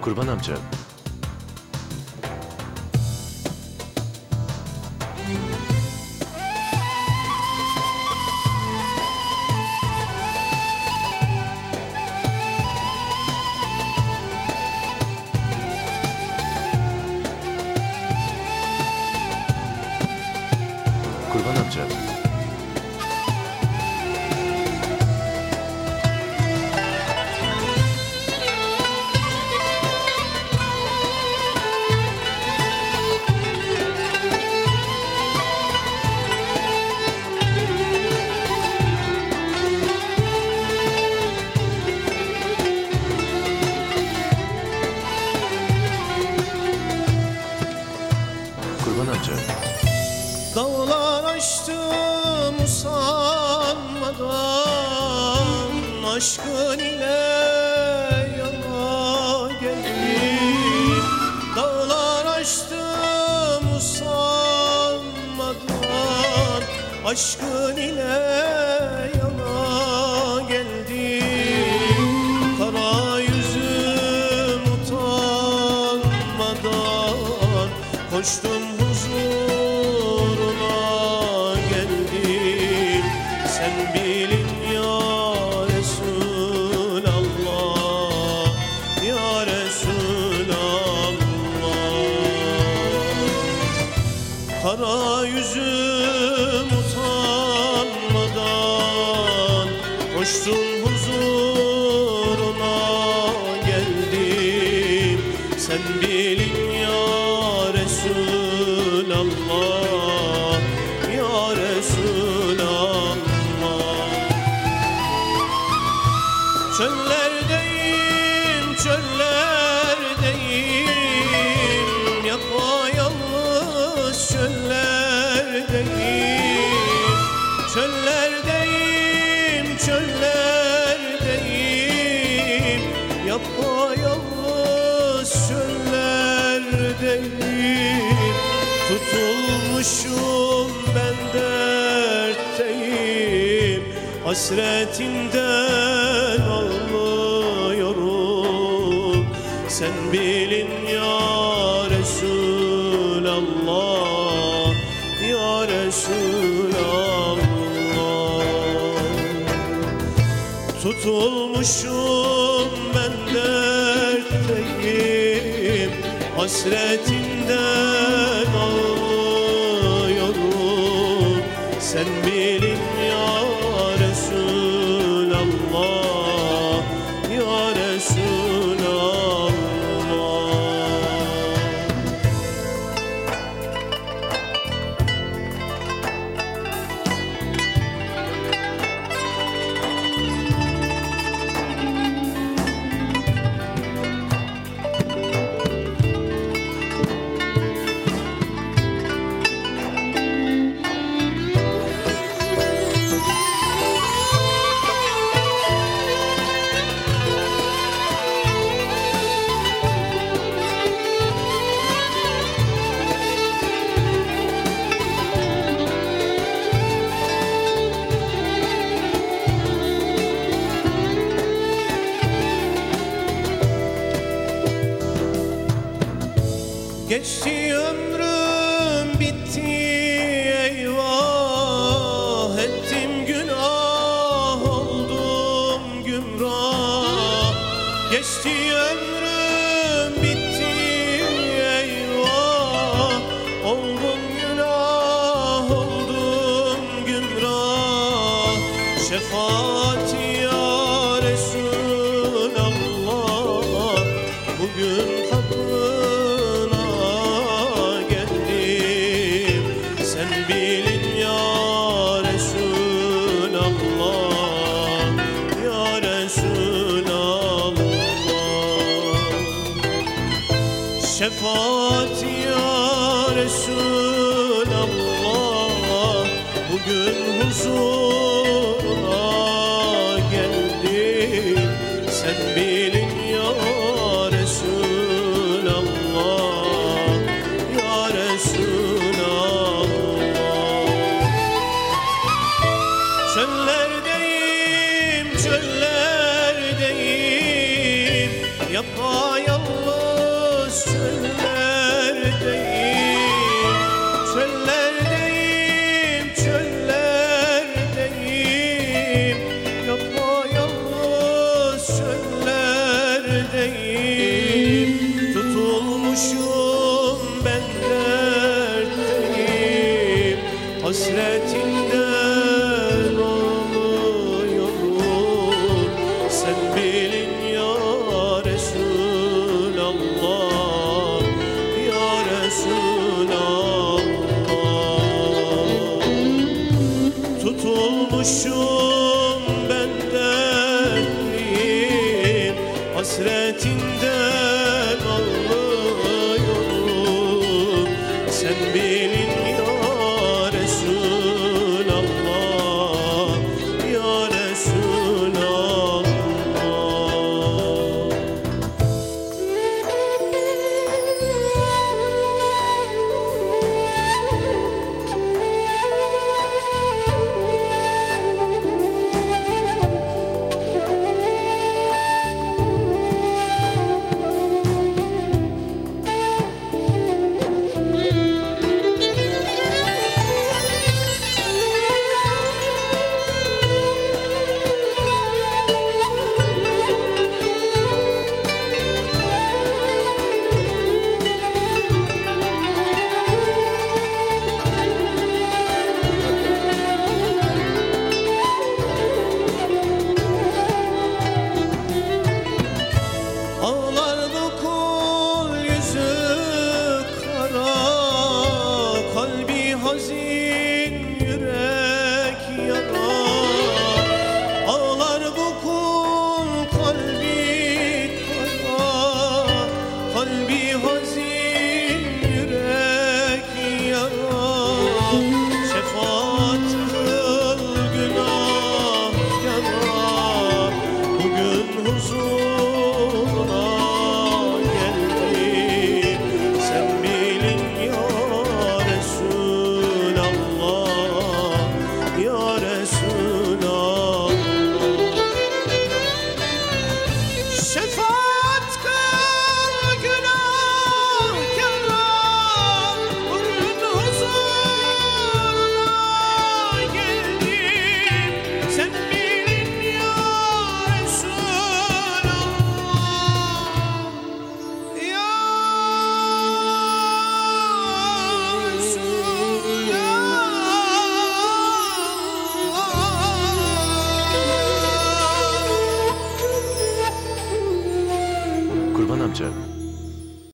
Kurban amca. Amca. Dağlar aştım sanmadan Aşkın ile yana geldim Dağlar aştım sanmadan Aşkın ile yana geldim Kara yüzüm utanmadan Koştum Resulallah Kara yüzüm utanmadan Koştum huzuruna geldim. Sen bilin ya Resulallah çöllerdeyim Tutulmuşum ben dertteyim. Hasretinden ağlıyorum. Sen bilin ya Resulallah. Ya Resulallah. Tutulmuşum Hasretinden ağlıyorum Sen bilin Geçti ömrüm bitti eyvah. Ettim günah oldum gümrah. Geçti Şefaat ya Resulallah. Bugün huzuruna Jai Tutulmuşum